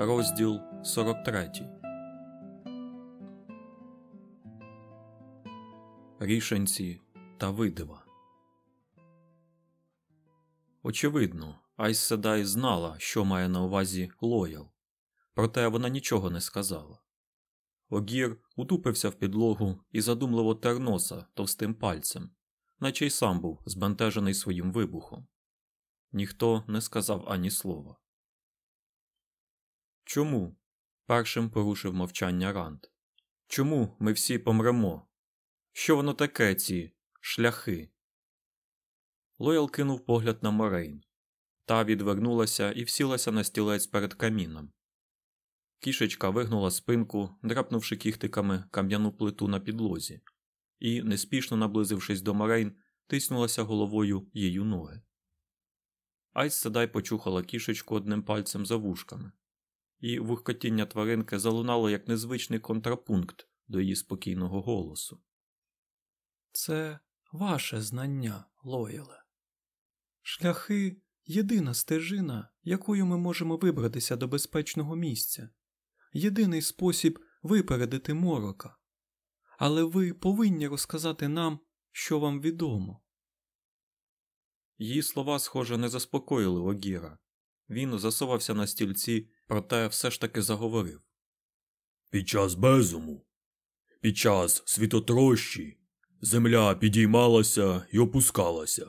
Розділ 43 Рішенці та видива. Очевидно, Айс Седай знала, що має на увазі Лоял, проте вона нічого не сказала. Огір утупився в підлогу і задумливо тер носа товстим пальцем, наче й сам був збентежений своїм вибухом. Ніхто не сказав ані слова. Чому? першим порушив мовчання Ранд. Чому ми всі помремо? Що воно таке, ці шляхи? Лоял кинув погляд на Морейн. Та відвернулася і всілася на стілець перед каміном. Кішечка вигнула спинку, драпнувши кіхтиками кам'яну плиту на підлозі, і, неспішно наблизившись до Морейн, тиснулася головою її ноги. Айс Седай почухала кішечку одним пальцем за вушками, і вухкотіння тваринки залунало як незвичний контрапункт до її спокійного голосу. Це ваше знання, Лоєле. Шляхи єдина стежина, якою ми можемо вибратися до безпечного місця, єдиний спосіб випередити морока. Але ви повинні розказати нам, що вам відомо. Її слова, схоже, не заспокоїли Огіра. Він засувався на стільці, проте все ж таки заговорив. Під час безуму, під час світотрощі, земля підіймалася і опускалася,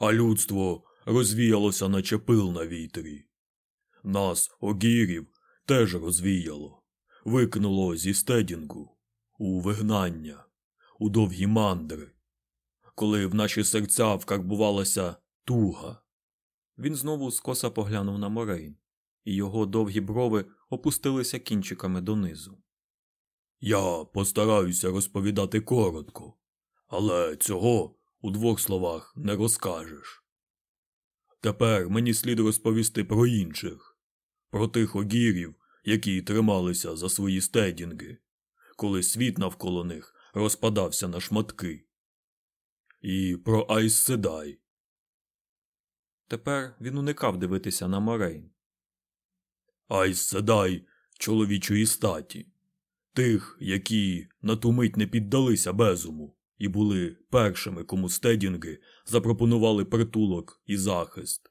а людство розвіялося, наче пил на вітрі. Нас, огірів, теж розвіяло, викинуло зі стедінгу, у вигнання, у довгі мандри, коли в наші серця вкарбувалася туга. Він знову скоса поглянув на Морейн, і його довгі брови опустилися кінчиками донизу. Я постараюся розповідати коротко, але цього у двох словах не розкажеш. Тепер мені слід розповісти про інших, про тих огірів, які трималися за свої стедінги, коли світ навколо них розпадався на шматки. І про Айс Седай. Тепер він уникав дивитися на Морейн. Айс Седай чоловічої статі, тих, які на ту мить не піддалися безуму і були першими, кому стедінги запропонували притулок і захист.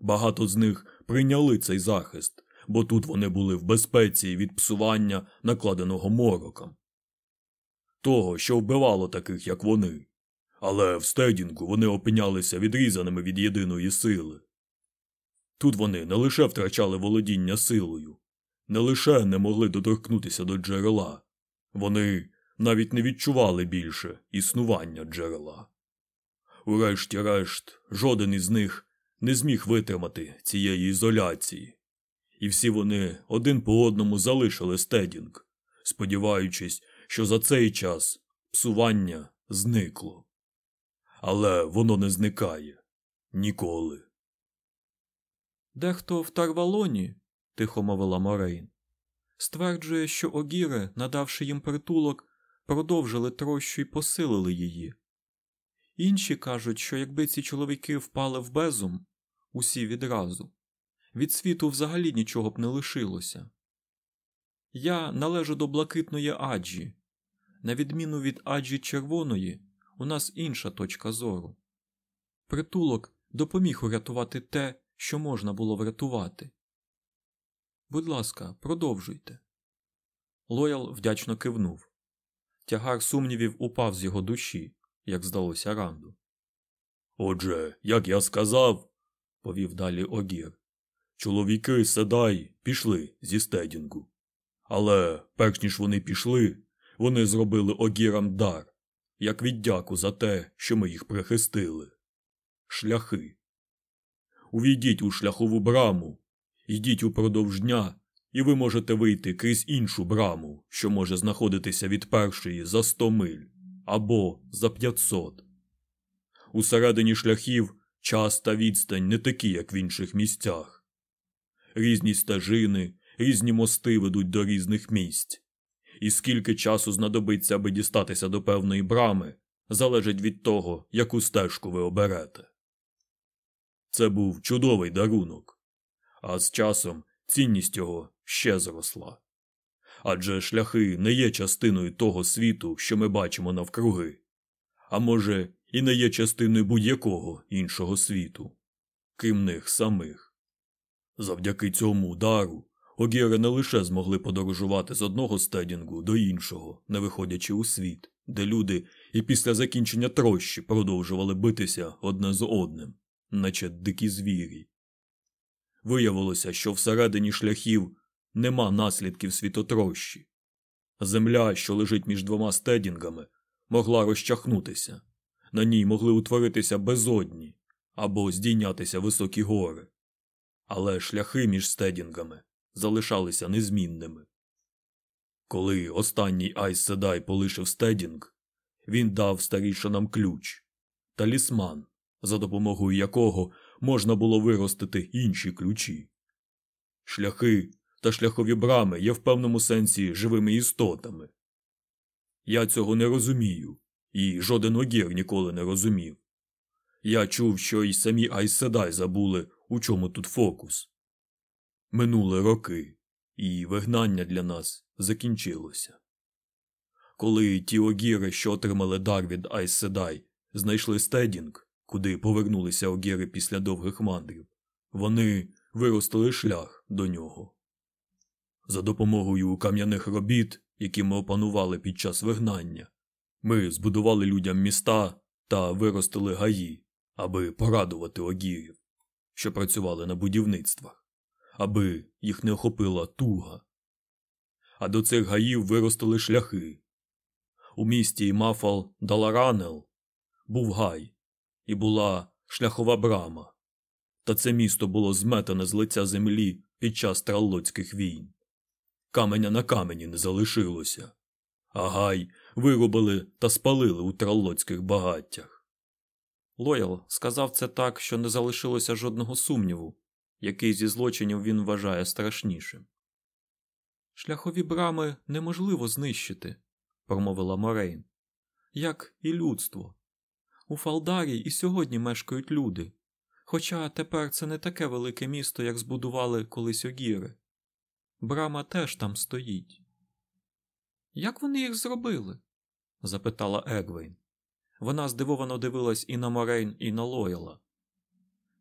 Багато з них прийняли цей захист, бо тут вони були в безпеці від псування, накладеного мороком. Того, що вбивало таких, як вони. Але в стедінгу вони опинялися відрізаними від єдиної сили. Тут вони не лише втрачали володіння силою, не лише не могли доторкнутися до джерела, вони навіть не відчували більше існування джерела. Урешті-решт, жоден із них не зміг витримати цієї ізоляції, і всі вони один по одному залишили стедінг, сподіваючись, що за цей час псування зникло. Але воно не зникає ніколи. Дехто в Тарвалоні, тихо мовила Морейн, стверджує, що огіри, надавши їм притулок, продовжили трощу і посилили її. Інші кажуть, що якби ці чоловіки впали в безум, усі відразу, від світу взагалі нічого б не лишилося. Я належу до блакитної аджі. На відміну від аджі червоної, у нас інша точка зору. Притулок допоміг урятувати те, що можна було врятувати. Будь ласка, продовжуйте. Лоял вдячно кивнув. Тягар сумнівів упав з його душі, як здалося Ранду. Отже, як я сказав, повів далі Огір, чоловіки седай пішли зі стедінгу. Але, перш ніж вони пішли, вони зробили огірам дар, як віддяку за те, що ми їх прихистили. Шляхи. Увійдіть у шляхову браму, йдіть упродовж дня, і ви можете вийти крізь іншу браму, що може знаходитися від першої за 100 миль або за 500. Усередині шляхів час та відстань не такі, як в інших місцях. Різні стежини, різні мости ведуть до різних місць, і скільки часу знадобиться, аби дістатися до певної брами, залежить від того, яку стежку ви оберете. Це був чудовий дарунок, а з часом цінність його ще зросла. Адже шляхи не є частиною того світу, що ми бачимо навкруги, а може, і не є частиною будь-якого іншого світу, крім них самих. Завдяки цьому удару Огіри не лише змогли подорожувати з одного стедінгу до іншого, не виходячи у світ, де люди і після закінчення трощі продовжували битися одне з одним, наче дикі звірі. Виявилося, що всередині шляхів нема наслідків світотрощі. Земля, що лежить між двома стедінгами, могла розчахнутися, на ній могли утворитися безодні або здійнятися високі гори. Але шляхи між стедінгами залишалися незмінними. Коли останній Айс Седай полишив стедінг, він дав старішинам ключ талісман, за допомогою якого можна було виростити інші ключі. Шляхи та шляхові брами є в певному сенсі живими істотами. Я цього не розумію, і жоден огір ніколи не розумів. Я чув, що й самі Айседай забули, у чому тут фокус. Минули роки, і вигнання для нас закінчилося. Коли ті огіри, що отримали дар від Айседай, знайшли стедінг, куди повернулися огіри після довгих мандрів, вони виростили шлях до нього. За допомогою кам'яних робіт, які ми опанували під час вигнання, ми збудували людям міста та виростили гаї, аби порадувати огірів, що працювали на будівництвах, аби їх не охопила туга. А до цих гаїв виростили шляхи. У місті Мафал Даларанел був гай, і була шляхова брама. Та це місто було зметане з лиця землі під час траллоцьких війн. Каменя на камені не залишилося, а гай вирубили та спалили у траллоцьких багаттях. Лоял сказав це так, що не залишилося жодного сумніву, який зі злочинів він вважає страшнішим. Шляхові брами неможливо знищити, промовила Морейн, як і людство. У Фалдарі і сьогодні мешкають люди, хоча тепер це не таке велике місто, як збудували колись огіри. Брама теж там стоїть. Як вони їх зробили? запитала Егвейн. Вона здивовано дивилась і на Морейн, і на Лойла.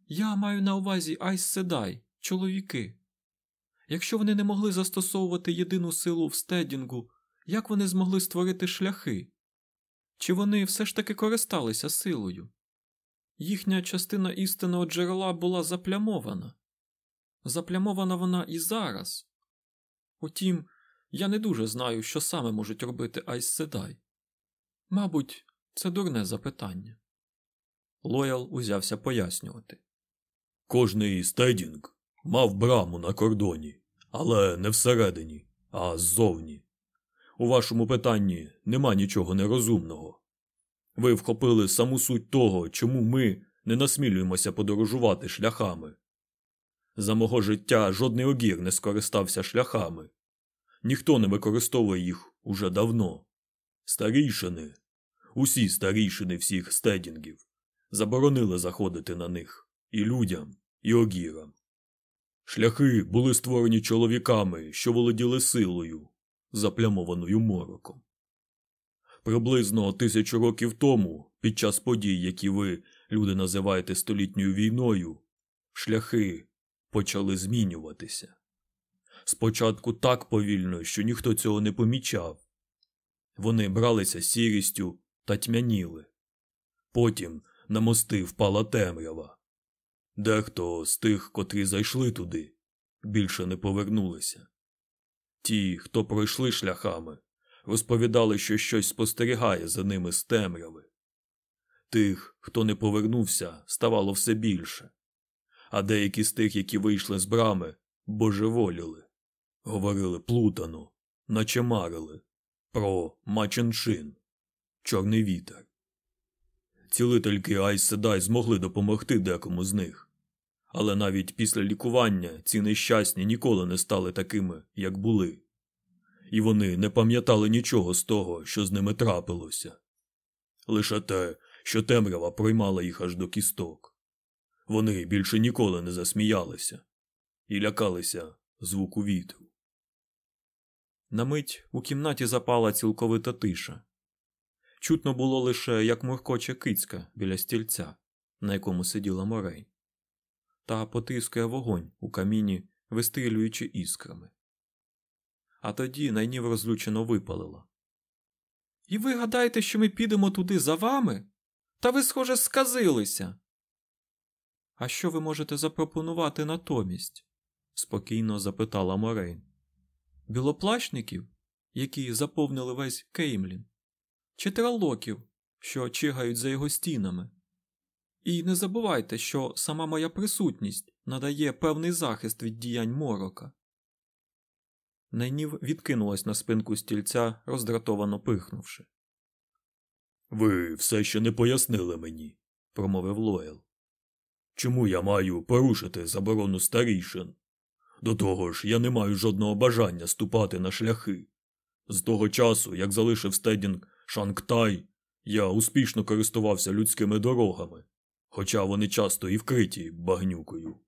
Я маю на увазі Айс Седай, чоловіки. Якщо вони не могли застосовувати єдину силу в стедінгу, як вони змогли створити шляхи? Чи вони все ж таки користалися силою? Їхня частина істинного джерела була заплямована. Заплямована вона і зараз. Утім, я не дуже знаю, що саме можуть робити Айс Седай. Мабуть, це дурне запитання. Лоял узявся пояснювати. Кожний стедінг мав браму на кордоні, але не всередині, а ззовні. У вашому питанні нема нічого нерозумного. Ви вхопили саму суть того, чому ми не насмілюємося подорожувати шляхами. За мого життя жодний огір не скористався шляхами. Ніхто не використовує їх уже давно. Старійшини, усі старійшини всіх стедінгів, заборонили заходити на них і людям, і огірам. Шляхи були створені чоловіками, що володіли силою, заплямованою мороком. Приблизно тисячу років тому, під час подій, які ви, люди, називаєте столітньою війною, шляхи почали змінюватися. Спочатку так повільно, що ніхто цього не помічав. Вони бралися сірістю та тьмяніли. Потім на мости впала темрява. Дехто з тих, котрі зайшли туди, більше не повернулися. Ті, хто пройшли шляхами, розповідали, що щось спостерігає за ними з темряви. Тих, хто не повернувся, ставало все більше, а деякі з тих, які вийшли з брами, божеволіли, говорили плутано, наче марили про Маченшин, Чорний вітер. Цілительки Айс Седай змогли допомогти декому з них. Але навіть після лікування ці нещасні ніколи не стали такими, як були, і вони не пам'ятали нічого з того, що з ними трапилося. Лише те, що темрява проймала їх аж до кісток. Вони більше ніколи не засміялися і лякалися звуку вітру. На мить у кімнаті запала цілковита тиша. Чутно було лише, як муркоче кицька біля стільця, на якому сиділа Морей, та потискує вогонь у каміні, вистрілюючи іскрами. А тоді найнів розлючено випалила. І ви гадаєте, що ми підемо туди за вами? Та ви, схоже, сказилися. А що ви можете запропонувати натомість? спокійно запитала Морейн. Білоплащників, які заповнили весь Кеймлін, чи тралоків, що чигають за його стінами. І не забувайте, що сама моя присутність надає певний захист від діянь морока. Найнів відкинулась на спинку стільця, роздратовано пихнувши. Ви все ще не пояснили мені, промовив Лойл. Чому я маю порушити заборону старішин? До того ж, я не маю жодного бажання ступати на шляхи. З того часу, як залишив стедінг Шангтай, я успішно користувався людськими дорогами, хоча вони часто і вкриті багнюкою.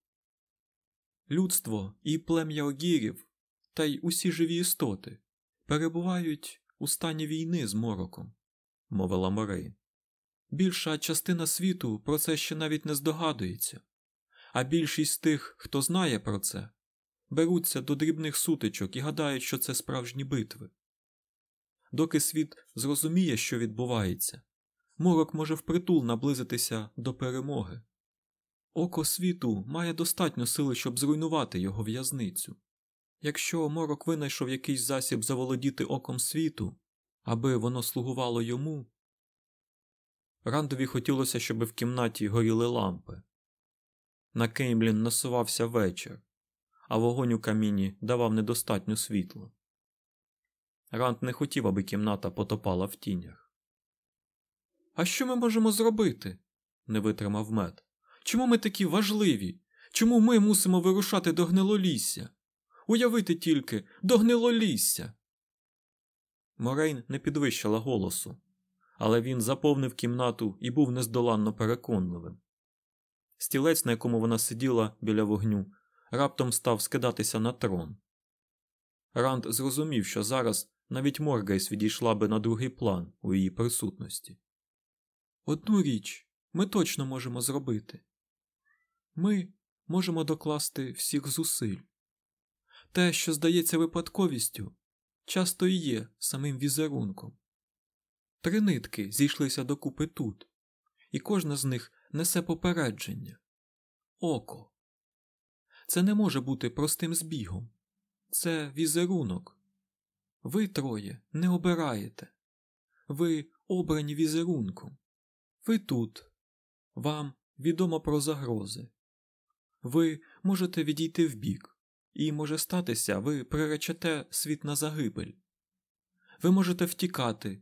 Людство і плем'я огірів, та й усі живі істоти перебувають у стані війни з мороком, мовила Морейн. Більша частина світу про це ще навіть не здогадується, а більшість тих, хто знає про це, беруться до дрібних сутичок і гадають, що це справжні битви. Доки світ зрозуміє, що відбувається, морок може впритул наблизитися до перемоги. Око світу має достатньо сили, щоб зруйнувати його в'язницю. Якщо морок винайшов якийсь засіб заволодіти оком світу, аби воно слугувало йому. Рандові хотілося, щоб в кімнаті горіли лампи. На Кеймлін насувався вечір, а вогонь у каміні давав недостатньо світла. Ранд не хотів, аби кімната потопала в тінях. А що ми можемо зробити? не витримав мед. Чому ми такі важливі? Чому ми мусимо вирушати до гнилолісся? Уявити тільки до гнилолісся. Морейн не підвищила голосу, але він заповнив кімнату і був нездоланно переконливим. Стілець, на якому вона сиділа біля вогню, раптом став скидатися на трон. Ранд зрозумів, що зараз навіть Моргайс відійшла би на другий план у її присутності. Одну річ ми точно можемо зробити ми можемо докласти всіх зусиль. Те, що здається випадковістю, часто і є самим візерунком. Три нитки зійшлися докупи тут, і кожна з них несе попередження око. Це не може бути простим збігом, це візерунок. Ви троє не обираєте, ви обрані візерунком. Ви тут, вам відомо про загрози. Ви можете відійти вбік, і може статися, ви приречете світ на загибель. Ви можете втікати,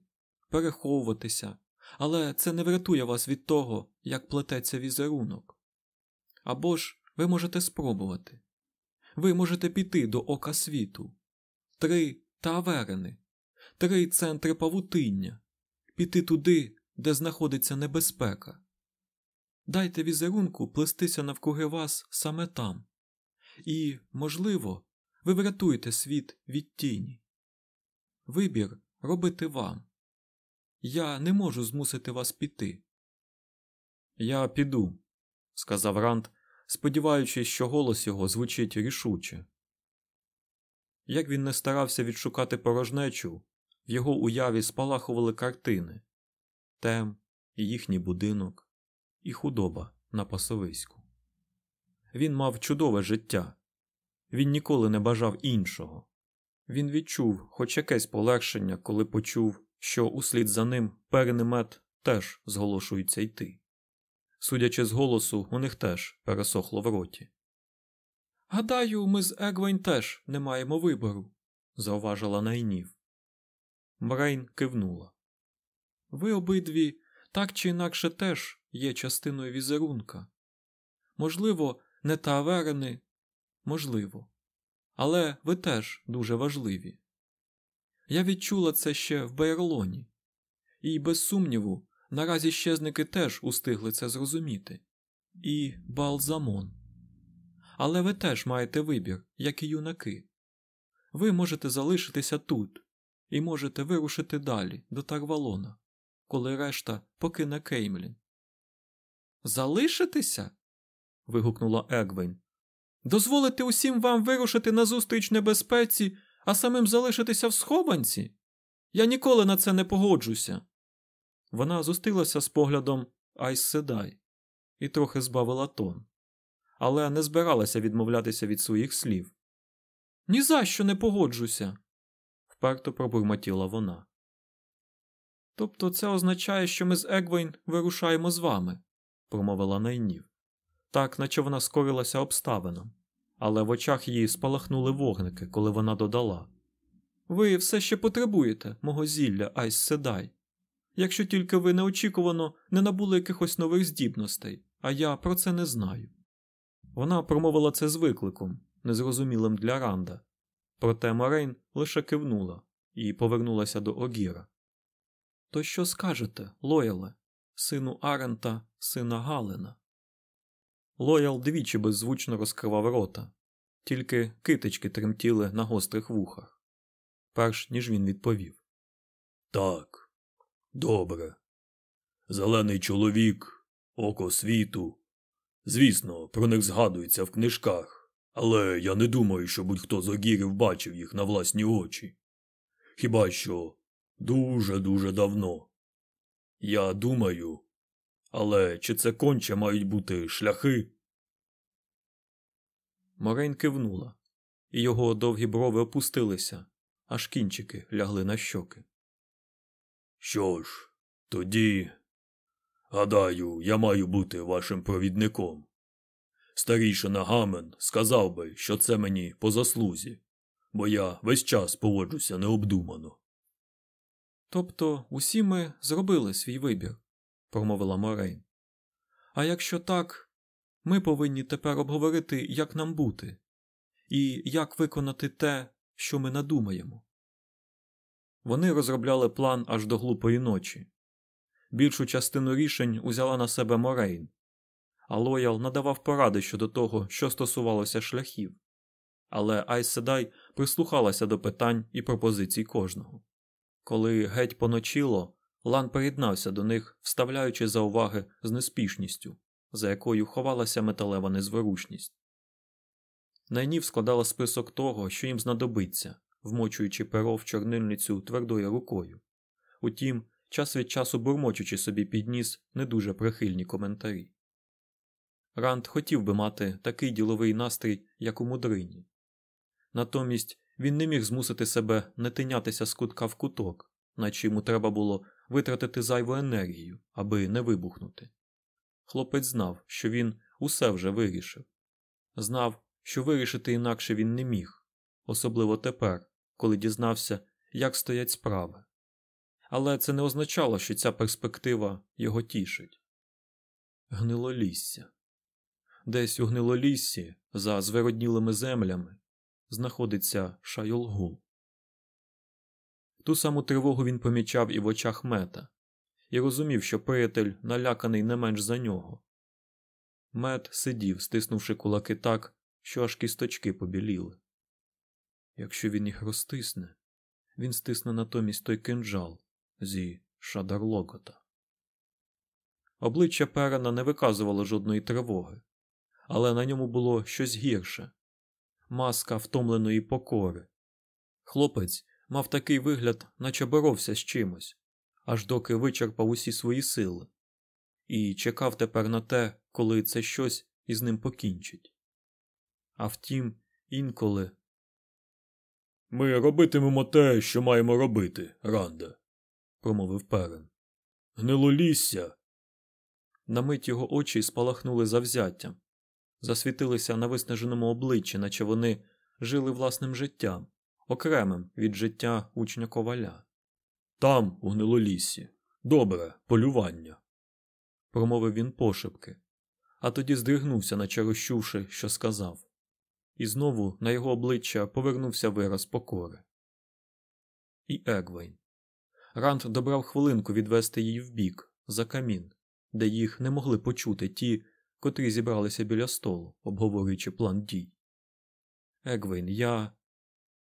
переховуватися, але це не врятує вас від того, як плететься візерунок. Або ж ви можете спробувати. Ви можете піти до ока світу, три таверени, три центри павутиння, піти туди, де знаходиться небезпека. Дайте візерунку плестися навкруги вас саме там, і, можливо, ви врятуєте світ від тіні. Вибір робити вам. Я не можу змусити вас піти. Я піду, сказав Ранд, сподіваючись, що голос його звучить рішуче. Як він не старався відшукати порожнечу, в його уяві спалахували картини тем їхній будинок, і худоба на пасовиську. Він мав чудове життя, він ніколи не бажав іншого. Він відчув хоч якесь полегшення, коли почув, що услід за ним перенемет теж зголошується йти. Судячи з голосу, у них теж пересохло в роті. Гадаю, ми з Егвейн теж не маємо вибору, зауважила Найнів. Мрейн кивнула. Ви обидві так чи інакше теж є частиною візерунка. Можливо, не таверени, можливо. Але ви теж дуже важливі. Я відчула це ще в Бейрлоні, і, без сумніву, наразі щезники теж устигли це зрозуміти. І Балзамон. Але ви теж маєте вибір, як і юнаки. Ви можете залишитися тут і можете вирушити далі до Тарвалона, коли решта покине Кеймлін. Залишитися? вигукнула Егвейн. Дозволити усім вам вирушити назустріч небезпеці, а самим залишитися в схованці? Я ніколи на це не погоджуся. Вона зустрілася з поглядом Айс Седай і трохи збавила тон, але не збиралася відмовлятися від своїх слів. «Ні за що не погоджуся, вперто пробурмотіла вона. Тобто це означає, що ми з Егвейн вирушаємо з вами, промовила Найнів, так наче вона скорилася обставинам, але в очах її спалахнули вогники, коли вона додала Ви все ще потребуєте мого зілля, Айс Седай, якщо тільки ви неочікувано не набули якихось нових здібностей, а я про це не знаю. Вона промовила це з викликом, незрозумілим для Ранда, проте Морейн лише кивнула і повернулася до Огіра. То що скажете, Лояле, сину Арента, сина Галена? Лоял двічі беззвучно розкривав рота, тільки китички тремтіли на гострих вухах, перш ніж він відповів. Так, добре. Зелений чоловік, око світу. Звісно, про них згадується в книжках, але я не думаю, що будь-хто з огірів бачив їх на власні очі. Хіба що дуже-дуже давно. Я думаю, але чи це конче мають бути шляхи? Морейн кивнула, і його довгі брови опустилися, аж кінчики лягли на щоки. Що ж, тоді, гадаю, я маю бути вашим провідником. Старішина Гамен сказав би, що це мені по заслузі, бо я весь час поводжуся необдумано. Тобто усі ми зробили свій вибір, промовила Морейн. А якщо так, ми повинні тепер обговорити, як нам бути, і як виконати те, що ми надумаємо. Вони розробляли план аж до глупої ночі. Більшу частину рішень узяла на себе Морейн, а Лоял надавав поради щодо того, що стосувалося шляхів, але Айс Седай прислухалася до питань і пропозицій кожного. Коли геть поночило, Лан приєднався до них, вставляючи зауваги з неспішністю, за якою ховалася металева незворушність. Найнів складала список того, що їм знадобиться, вмочуючи перо в чорнильницю твердою рукою. Утім, час від часу бурмочучи собі під ніс не дуже прихильні коментарі. Ранд хотів би мати такий діловий настрій, як у мудрині. Натомість він не міг змусити себе не тинятися з кутка в куток, наче йому треба було витратити зайву енергію, аби не вибухнути. Хлопець знав, що він усе вже вирішив. Знав, що вирішити інакше він не міг, особливо тепер, коли дізнався, як стоять справи. Але це не означало, що ця перспектива його тішить. Гнилолісся. Десь у гнилоліссі, за звероднілими землями, знаходиться Шайолгул. Ту саму тривогу він помічав і в очах мета, і розумів, що приятель наляканий не менш за нього. Мед сидів, стиснувши кулаки так, що аж кісточки побіліли. Якщо він їх розтисне, він стисне натомість той кинджал зі Шадарлогота. Обличчя Перена не виказувало жодної тривоги, але на ньому було щось гірше маска втомленої покори. Хлопець мав такий вигляд, наче боровся з чимось, аж доки вичерпав усі свої сили, і чекав тепер на те, коли це щось із ним покінчить. А втім, інколи. Ми робитимемо те, що маємо робити, Ранда, промовив перен. Гнилолісся. На мить його очі спалахнули завзяттям, засвітилися на виснаженому обличчі, наче вони жили власним життям, окремим від життя учня коваля. Там, у гнилоліссі, добре полювання, промовив він пошепки, а тоді здригнувся, наче розчувши, що сказав, і знову на його обличчя повернувся вираз покори. І Егвейн. Ранд добрав хвилинку відвести її вбік, за камін, де їх не могли почути ті, котрі зібралися біля столу, обговорюючи план дій. Егвейн, я.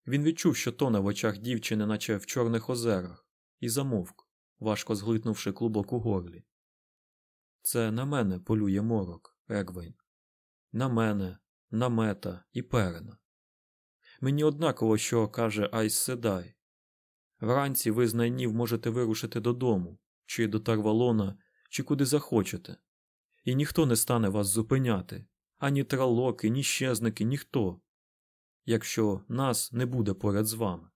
Він відчув, що тоне в очах дівчини, наче в чорних озерах, і замовк, важко зглитнувши клубок у горлі. Це на мене полює морок, Егвейн. На мене, на Мета і Перрина. Мені однаково, що каже Айс Седай. Вранці ви з найнів можете вирушити додому, чи до Тарвалона, чи куди захочете, і ніхто не стане вас зупиняти, ані тралоки, ні щезники, ніхто, якщо нас не буде поряд з вами.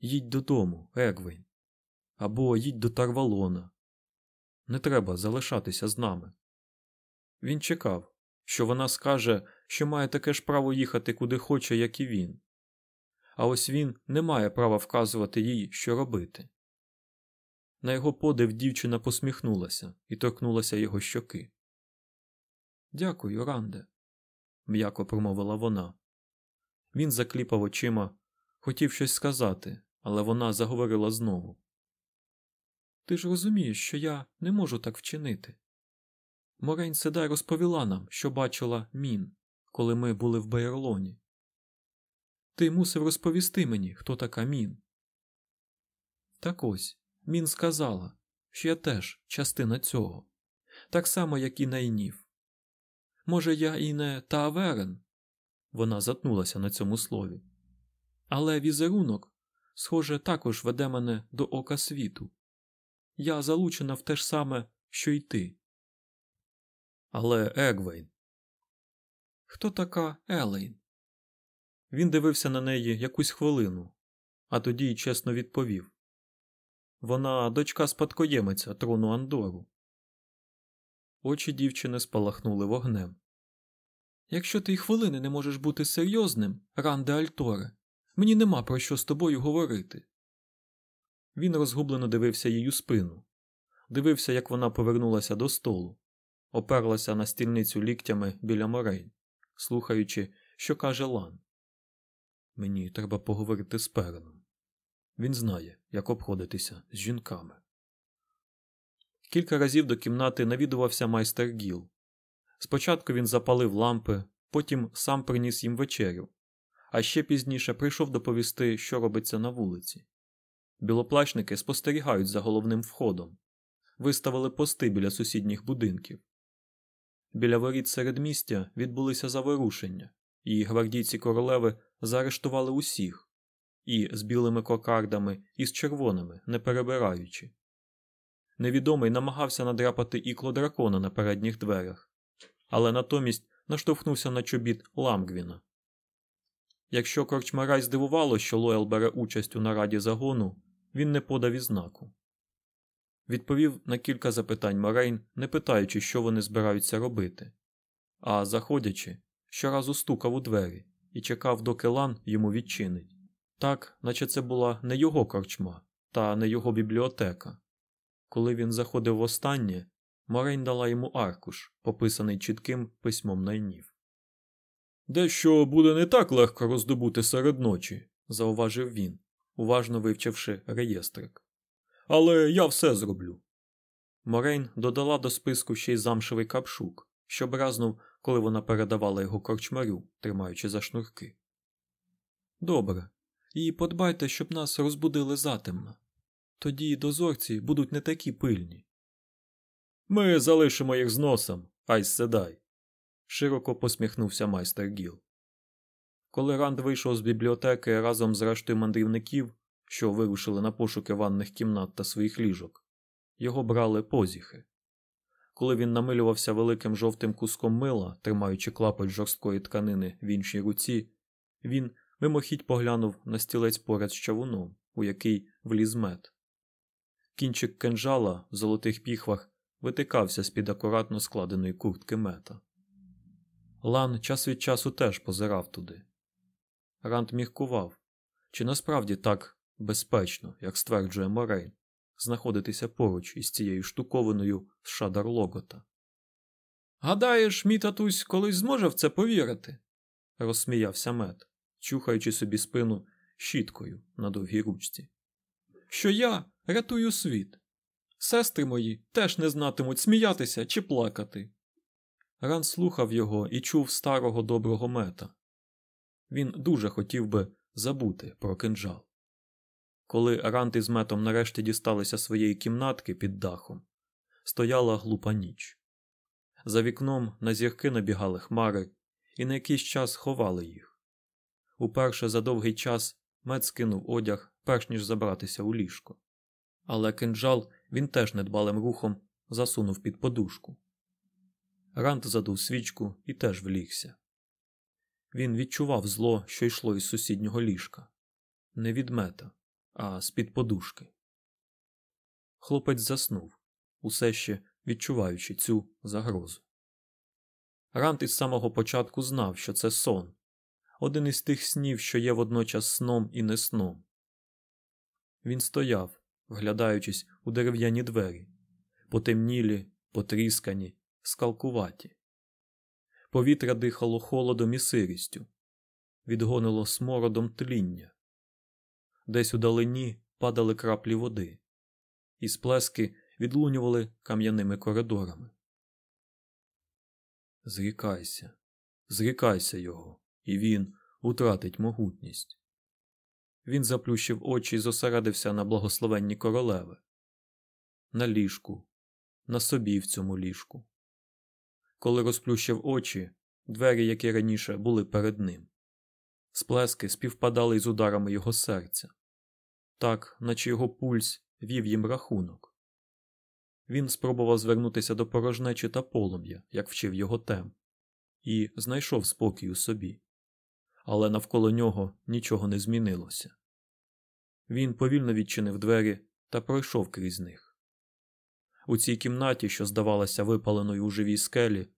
Їдь додому, Егвейн, або їдь до Тарвалона. Не треба залишатися з нами. Він чекав, що вона скаже, що має таке ж право їхати куди хоче, як і він. А ось він не має права вказувати їй, що робити. На його подив дівчина посміхнулася і торкнулася його щоки. Дякую, Ранде, м'яко промовила вона. Він закліпав очима, хотів щось сказати, але вона заговорила знову. Ти ж розумієш, що я не можу так вчинити. Морень Седай розповіла нам, що бачила мін, коли ми були в Бейерлоні. Ти мусив розповісти мені, хто така мін. Так ось мін сказала, що я теж частина цього, так само, як і найнів. Може, я і не Тааверен? Вона затнулася на цьому слові. Але візерунок, схоже, також веде мене до ока світу. Я залучена в те ж саме, що й ти. Але Егвейн. Хто така Елейн? Він дивився на неї якусь хвилину, а тоді й чесно відповів вона дочка спадкоємиця трону Андору. Очі дівчини спалахнули вогнем. Якщо ти й хвилини не можеш бути серйозним, Ранде Альторе, мені нема про що з тобою говорити. Він розгублено дивився її у спину, дивився, як вона повернулася до столу, оперлася на стільницю ліктями біля морей, слухаючи, що каже Лан. Мені треба поговорити з Переном. Він знає, як обходитися з жінками. Кілька разів до кімнати навідувався майстер Гіл. Спочатку він запалив лампи, потім сам приніс їм вечерю, а ще пізніше прийшов доповісти, що робиться на вулиці. Білоплачники спостерігають за головним входом, виставили пости біля сусідніх будинків. Біля воріт середмістя відбулися заворушення, і гвардійці королеви заарештували усіх і з білими кокардами, і з червоними, не перебираючи. Невідомий намагався надряпати ікло дракона на передніх дверях, але натомість наштовхнувся на чобіт Ламгвіна. Якщо Корчмарай здивувало, що Лоел бере участь у нараді загону, він не подав і знаку. Відповів на кілька запитань Морейн, не питаючи, що вони збираються робити, а заходячи, щоразу стукав у двері і чекав, доки Лан йому відчинить. Так, наче це була не його корчма, та не його бібліотека. Коли він заходив востаннє, Морейн дала йому аркуш, пописаний чітким письмом найнів. Дещо буде не так легко роздобути серед ночі, зауважив він, уважно вивчивши реєстрик. Але я все зроблю. Морейн додала до списку ще й замшевий капшук, що бразнув, коли вона передавала його корчмарю, тримаючи за шнурки. Добре. І подбайте, щоб нас розбудили затемно. Тоді дозорці будуть не такі пильні. Ми залишимо їх з носом, айс седай, широко посміхнувся майстер Гіл. Коли Ранд вийшов з бібліотеки разом з рештою мандрівників, що вирушили на пошуки ванних кімнат та своїх ліжок, його брали позіхи. Коли він намилювався великим жовтим куском мила, тримаючи клапоть жорсткої тканини в іншій руці, він мимохідь поглянув на стілець поряд з чавуном, у який вліз мед. Кінчик кинжала в золотих піхвах витикався з під акуратно складеної куртки мета. Лан час від часу теж позирав туди. Рант міркував, чи насправді так безпечно, як стверджує Морейн, знаходитися поруч із цією штуковиною з шадар Логота. Гадаєш, мій татусь колись зможе в це повірити? розсміявся мед, чухаючи собі спину щіткою на довгій ручці. Що я рятую світ. Сестри мої теж не знатимуть сміятися чи плакати. Ран слухав його і чув старого доброго мета. Він дуже хотів би забути про кинджал. Коли Рант із метом нарешті дісталися своєї кімнатки під дахом, стояла глупа ніч. За вікном на зірки набігали хмари і на якийсь час ховали їх. Уперше за довгий час мед скинув одяг, перш ніж забратися у ліжко. Але кинджал він теж недбалим рухом засунув під подушку. Рант задув свічку і теж влігся. Він відчував зло, що йшло із сусіднього ліжка, не від мета, а з під подушки. Хлопець заснув, усе ще відчуваючи цю загрозу. Рант із самого початку знав, що це сон, один із тих снів, що є водночас сном і не сном. Він стояв, вглядаючись у дерев'яні двері, потемнілі, потріскані, скалкуваті. Повітря дихало холодом і сирістю, відгонило смородом тління. Десь у далині падали краплі води, і сплески відлунювали кам'яними коридорами. Зрікайся, зрікайся його, і він утратить могутність. Він заплющив очі і зосередився на благословенні королеви, на ліжку, на собі в цьому ліжку. Коли розплющив очі, двері, які раніше були перед ним, сплески співпадали із ударами його серця, так, наче його пульс вів їм рахунок. Він спробував звернутися до порожнечі та полум'я, як вчив його тем, і знайшов спокій у собі. Але навколо нього нічого не змінилося. Він повільно відчинив двері та пройшов крізь них. У цій кімнаті, що здавалася випаленою у живій скелі,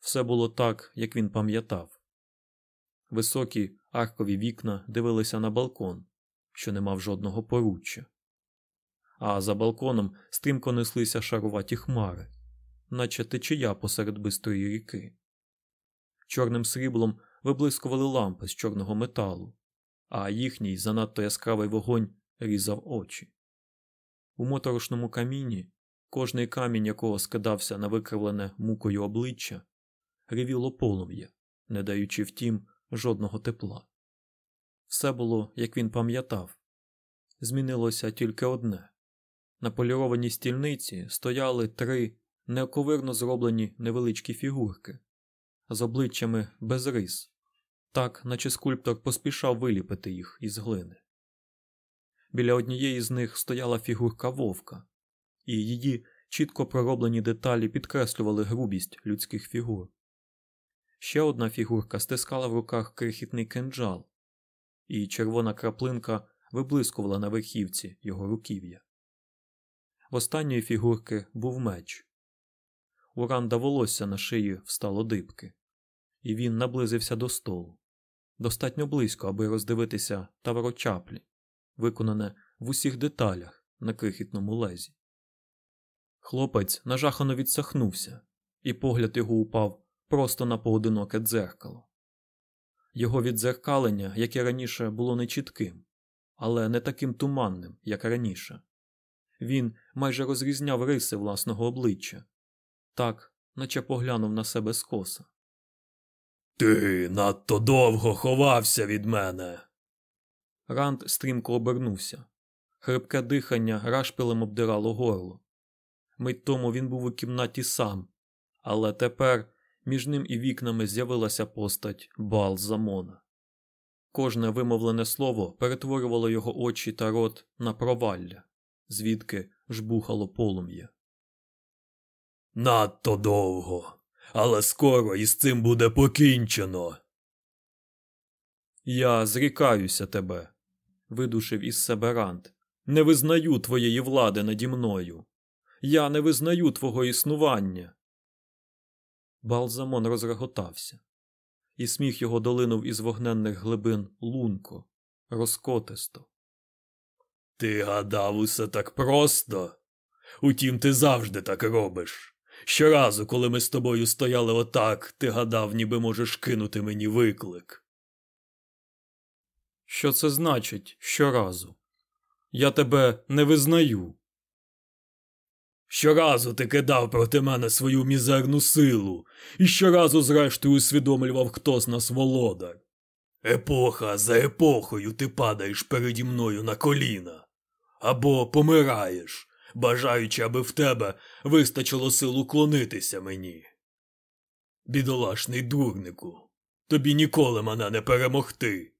все було так, як він пам'ятав. Високі аркові вікна дивилися на балкон, що не мав жодного поруччя а за балконом стрімко неслися шаруваті хмари, наче течія посеред бистрої ріки. Чорним сріблом виблискували лампи з чорного металу, а їхній занадто яскравий вогонь різав очі. У моторошному каміні кожний камінь, якого скидався на викривлене мукою обличчя, ревіло полум'я, не даючи втім жодного тепла. Все було, як він пам'ятав, змінилося тільки одне на полірованій стільниці стояли три неоковирно зроблені невеличкі фігурки з обличчями без рис, так наче скульптор поспішав виліпити їх із глини. Біля однієї з них стояла фігурка вовка, і її чітко пророблені деталі підкреслювали грубість людських фігур. Ще одна фігурка стискала в руках крихітний кинджал, і червона краплинка виблискувала на верхівці його руків'я. В останньої фігурки був меч. У Ранда волосся на шиї встало дибки, і він наблизився до столу достатньо близько, аби роздивитися таверо чаплі, виконане в усіх деталях на крихітному лезі. Хлопець нажахано відсахнувся, і погляд його упав просто на поодиноке дзеркало. Його віддзеркалення, яке раніше було нечітким, але не таким туманним, як раніше. Він майже розрізняв риси власного обличчя, так, наче поглянув на себе скоса. Ти надто довго ховався від мене. Ранд стрімко обернувся. Хрипке дихання рашпилем обдирало горло. Мить тому він був у кімнаті сам, але тепер між ним і вікнами з'явилася постать Балзамона. Кожне вимовлене слово перетворювало його очі та рот на провалля звідки жбухало полум'я. Надто довго, але скоро із цим буде покінчено. Я зрікаюся тебе, видушив із себе Рант. Не визнаю твоєї влади наді мною. Я не визнаю твого існування. Балзамон розреготався, і сміх його долинув із вогненних глибин лунко, розкотисто. Ти гадав усе так просто. Утім, ти завжди так робиш. Щоразу, коли ми з тобою стояли отак, ти гадав, ніби можеш кинути мені виклик. Що це значить щоразу? Я тебе не визнаю. Щоразу ти кидав проти мене свою мізерну силу, і щоразу, зрештою, усвідомлював, хто з нас володар. Епоха за епохою ти падаєш переді мною на коліна або помираєш, бажаючи, аби в тебе вистачило сил клонитися мені. Бідолашний дурнику, тобі ніколи мене не перемогти.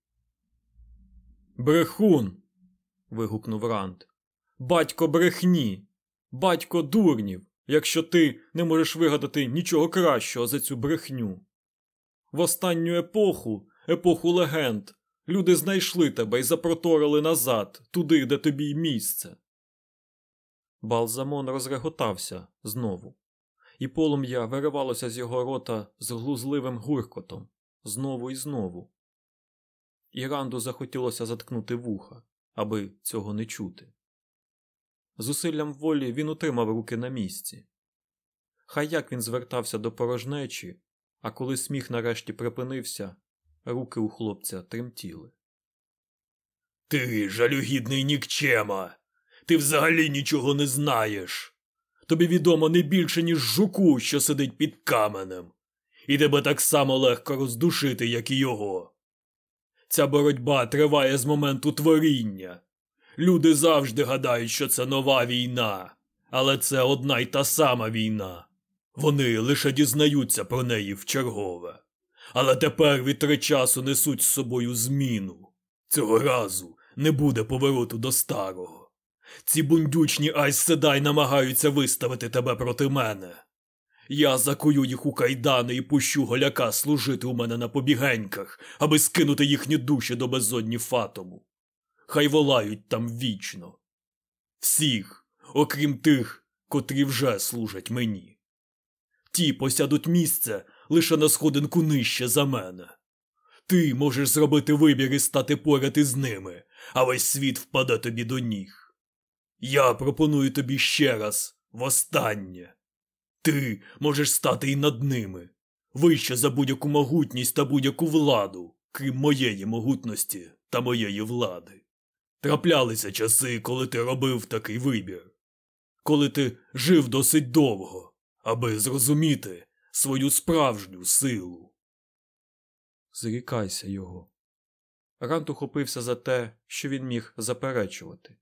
Брехун. вигукнув Ранд. Батько брехні, батько дурнів, якщо ти не можеш вигадати нічого кращого за цю брехню. В останню епоху, епоху легенд, люди знайшли тебе і запроторили назад, туди, де тобі й місце. Балзамон розреготався знову, і полум'я виривалося з його рота з глузливим гуркотом знову і знову. Іранду захотілося заткнути вуха, аби цього не чути. Зусиллям волі він утримав руки на місці. Хай як він звертався до порожнечі, а коли сміх нарешті припинився, руки у хлопця тремтіли. Ти жалюгідний нікчема. Ти взагалі нічого не знаєш. Тобі відомо не більше, ніж жуку, що сидить під каменем, і тебе так само легко роздушити, як і його. Ця боротьба триває з моменту творіння. Люди завжди гадають, що це нова війна, але це одна й та сама війна. Вони лише дізнаються про неї в чергове. Але тепер вітри часу несуть з собою зміну. Цього разу не буде повороту до старого. Ці бундючні айс-седай намагаються виставити тебе проти мене. Я закую їх у кайдани і пущу голяка служити у мене на побігеньках, аби скинути їхні душі до безодні фатому. Хай волають там вічно. Всіх, окрім тих, котрі вже служать мені. Ті посядуть місце лише на сходинку нижче за мене. Ти можеш зробити вибір і стати поряд із ними, а весь світ впаде тобі до ніг. Я пропоную тобі ще раз, востаннє. Ти можеш стати і над ними, вище за будь-яку могутність та будь-яку владу, крім моєї могутності та моєї влади. Траплялися часи, коли ти робив такий вибір, коли ти жив досить довго, аби зрозуміти свою справжню силу. Зрікайся його. Ранд ухопився за те, що він міг заперечувати.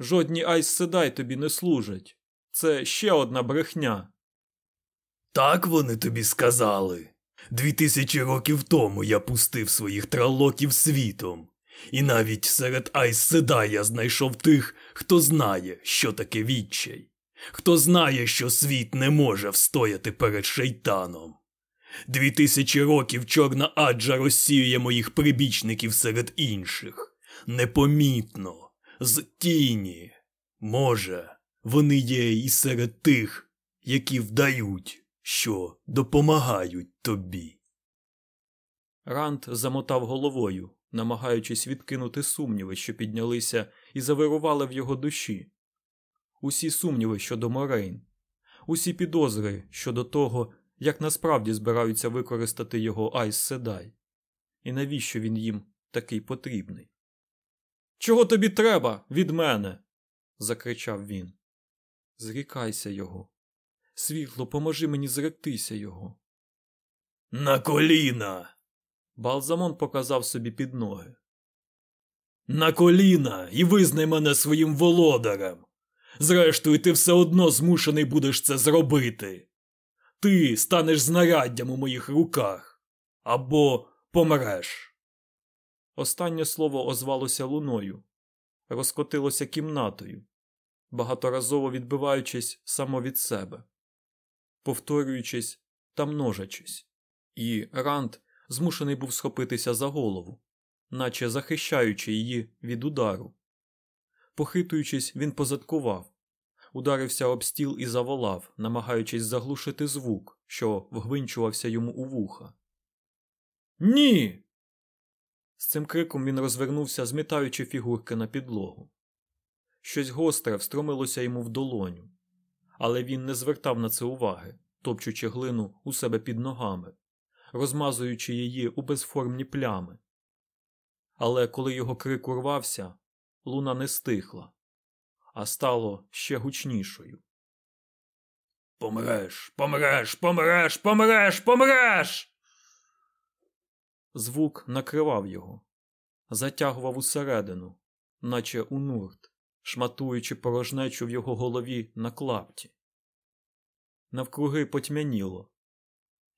Жодні айс седай тобі не служать. Це ще одна брехня. Так вони тобі сказали. Дві тисячі років тому я пустив своїх тралоків світом, і навіть серед Айс-Седа я знайшов тих, хто знає, що таке відчай, хто знає, що світ не може встояти перед шейтаном. Дві тисячі років чорна аджа розсіює моїх прибічників серед інших, непомітно, з тіні. Може, вони є і серед тих, які вдають, що допомагають тобі. Ранд замотав головою, намагаючись відкинути сумніви, що піднялися і завирували в його душі. Усі сумніви щодо Морейн, усі підозри щодо того, як насправді збираються використати його Айс Седай, і навіщо він їм такий потрібний. Чого тобі треба від мене? закричав він. Зрікайся його. Світло, поможи мені зректися його. На коліна. Балзамон показав собі під ноги. На коліна і визнай мене своїм володарем. Зрештою, ти все одно змушений будеш це зробити. Ти станеш знаряддям у моїх руках або помреш. Останнє слово озвалося луною, розкотилося кімнатою, багаторазово відбиваючись само від себе, повторюючись та множачись, і Ранд змушений був схопитися за голову, наче захищаючи її від удару. Похитуючись, він позадкував, ударився об стіл і заволав, намагаючись заглушити звук, що вгвинчувався йому у вуха. Ні. З цим криком він розвернувся, змітаючи фігурки на підлогу. Щось гостре встромилося йому в долоню, але він не звертав на це уваги, топчучи глину у себе під ногами, розмазуючи її у безформні плями. Але коли його крик урвався, луна не стихла, а стало ще гучнішою. Помреш, помреш, помреш, помреш, помреш. Звук накривав його, затягував усередину, наче у нурт, шматуючи порожнечу в його голові на клапті. Навкруги потьмяніло.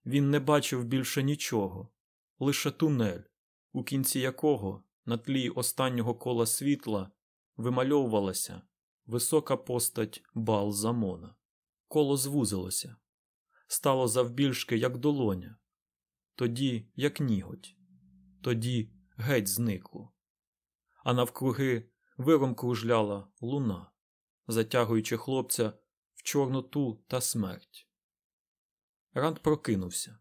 Він не бачив більше нічого, лише тунель, у кінці якого на тлі останнього кола світла вимальовувалася висока постать Бал-Замона. Коло звузилося, стало завбільшки, як долоня, тоді як ніготь, тоді геть зникло, а навкруги виром кружляла луна, затягуючи хлопця в Чорноту та смерть. Ранд прокинувся,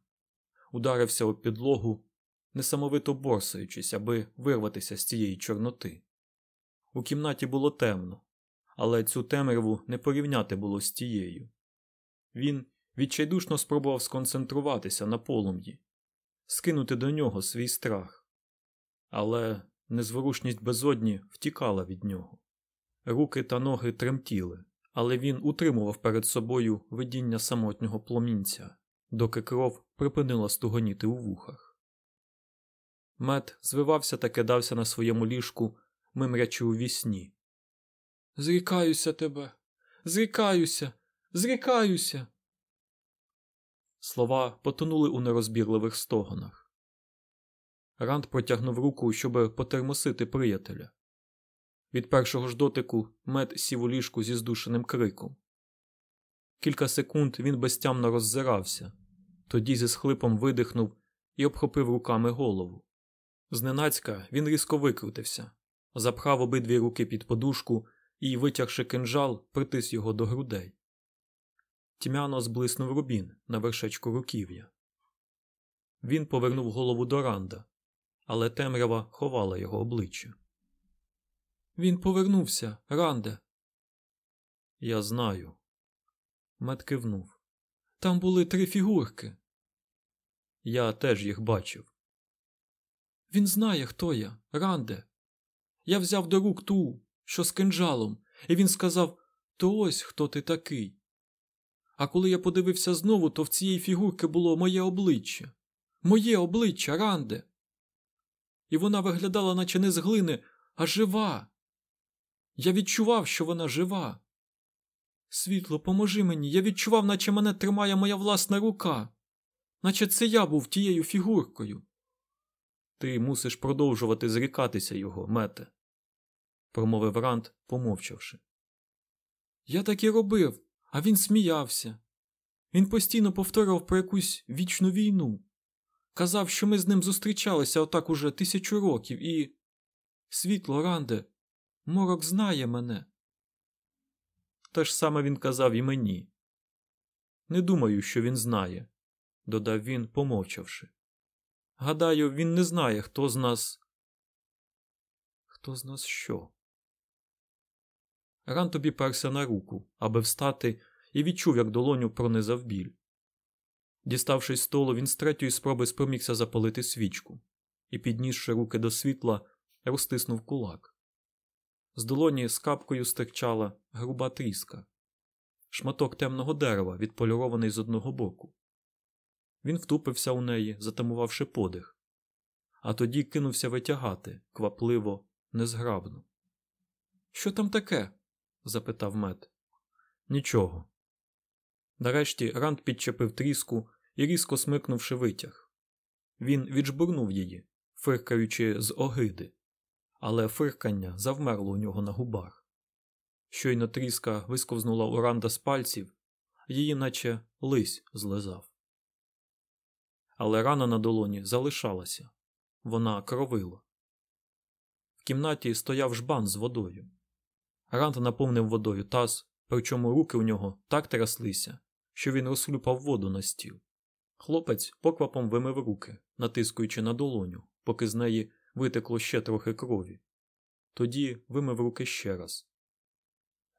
ударився об підлогу, несамовито борсаючись, аби вирватися з цієї Чорноти. У кімнаті було темно, але цю темряву не порівняти було з тією. Він відчайдушно спробував сконцентруватися на полум'ї, скинути до нього свій страх, але незворушність безодні втікала від нього. Руки та ноги тремтіли, але він утримував перед собою видіння самотнього пломінця, доки кров припинила стугоніти у вухах. Мед звивався та кидався на своєму ліжку, мимрячи у вісні. Зрікаюся тебе, зрікаюся, зрікаюся. Слова потонули у нерозбірливих стогонах. Ранд протягнув руку, щоб потермосити приятеля. Від першого ж дотику мед сів у ліжку зі здушеним криком. Кілька секунд він безтямно роззирався, тоді зі схлипом видихнув і обхопив руками голову. Зненацька він різко викрутився, запхав обидві руки під подушку і, витягши кинжал, притис його до грудей. Тьмяно зблиснув рубін на вершечку руків'я. Він повернув голову до Ранда, але темрява ховала його обличчя. Він повернувся, Ранде. Я знаю. Мед кивнув. Там були три фігурки. Я теж їх бачив. Він знає, хто я, Ранде. Я взяв до рук ту, що з кинджалом, і він сказав то ось хто ти такий. А коли я подивився знову, то в цієї фігурки було моє обличчя. Моє обличчя, Ранде. І вона виглядала, наче не з глини, а жива. Я відчував, що вона жива. Світло, поможи мені, я відчував, наче мене тримає моя власна рука, наче це я був тією фігуркою. Ти мусиш продовжувати зрікатися його, мете, промовив Ранд, помовчавши. Я так і робив, а він сміявся. Він постійно повторював про якусь вічну війну. Казав, що ми з ним зустрічалися отак уже тисячу років, і. Світло, Ранде, морок знає мене. Те ж саме він казав і мені. Не думаю, що він знає, додав він, помовчавши. Гадаю, він не знає, хто з нас. Хто з нас що? Ран тобі перся на руку, аби встати, і відчув, як долоню пронизав біль. Діставшись столу, він з третьої спроби спромігся запалити свічку і, піднісши руки до світла, розтиснув кулак. З долоні з капкою стирчала груба тріска, шматок темного дерева, відполірований з одного боку. Він втупився у неї, затамувавши подих, а тоді кинувся витягати квапливо, незграбно. Що там таке? Запитав мед. Нічого. Нарешті Ранд підчепив тріску і різко смикнувши витяг. Він віджбурнув її, фиркаючи з огиди, але фиркання завмерло у нього на губах. Щойно тріска висковзнула у Ранда з пальців, її наче лись злизав. Але рана на долоні залишалася вона кровила. В кімнаті стояв жбан з водою. Ранд наповнив водою таз, причому руки у нього так тряслися, що він розхлюпав воду на стіл. Хлопець поквапом вимив руки, натискуючи на долоню, поки з неї витекло ще трохи крові. Тоді вимив руки ще раз.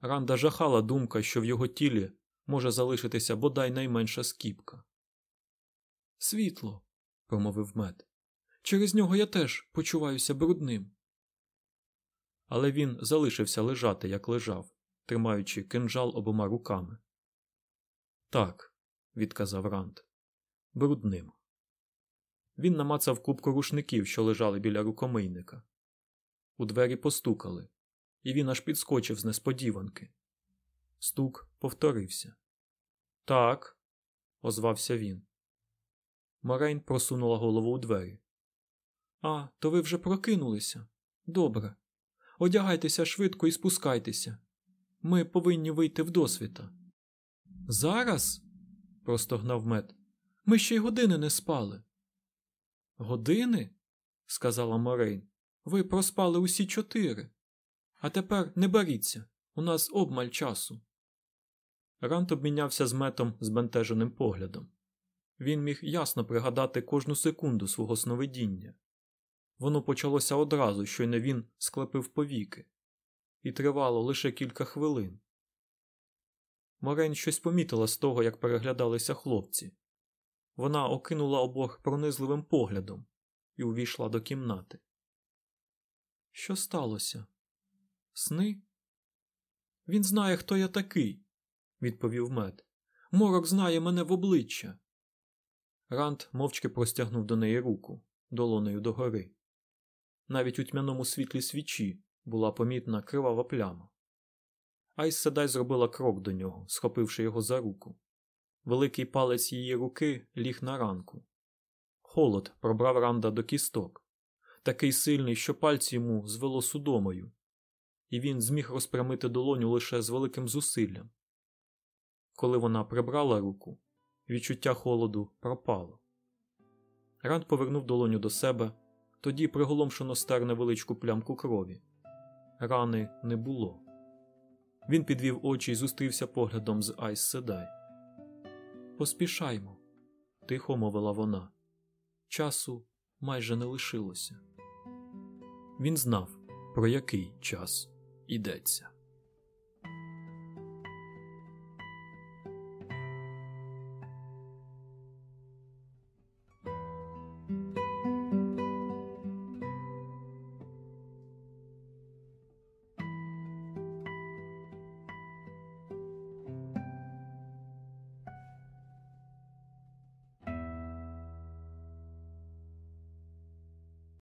Ранда жахала думка, що в його тілі може залишитися бодай найменша скіпка. Світло, промовив мед. Через нього я теж почуваюся брудним. Але він залишився лежати, як лежав, тримаючи кинжал обома руками. Так, відказав Рант. Брудним. Він намацав кубку рушників, що лежали біля рукомийника. У двері постукали, і він аж підскочив з несподіванки. Стук повторився. Так, озвався він. Морейн просунула голову у двері. А, то ви вже прокинулися. Добре. Одягайтеся швидко і спускайтеся. Ми повинні вийти в досвіта. Зараз? простогнав мед. Ми ще й години не спали. Години? сказала Морейн. Ви проспали усі чотири. А тепер не боріться, у нас обмаль часу. Рант обмінявся з метом збентеженим поглядом. Він міг ясно пригадати кожну секунду свого сновидіння. Воно почалося одразу, щойно він склепив повіки, і тривало лише кілька хвилин. Морень щось помітила з того, як переглядалися хлопці. Вона окинула обох пронизливим поглядом і увійшла до кімнати. Що сталося? Сни? Він знає, хто я такий, відповів мед. Морок знає мене в обличчя. Рант мовчки простягнув до неї руку, долонею догори. Навіть у тьмяному світлі свічі була помітна кривава пляма. Айс Седай зробила крок до нього, схопивши його за руку. Великий палець її руки ліг на ранку. Холод пробрав Ранда до кісток, такий сильний, що пальці йому звело судомою, і він зміг розпрямити долоню лише з великим зусиллям. Коли вона прибрала руку, відчуття холоду пропало. Ранд повернув долоню до себе, тоді приголомшено стер невеличку плямку крові. Рани не було. Він підвів очі і зустрівся поглядом з Айс Седай. Поспішаймо, тихо мовила вона. Часу майже не лишилося. Він знав, про який час ідеться.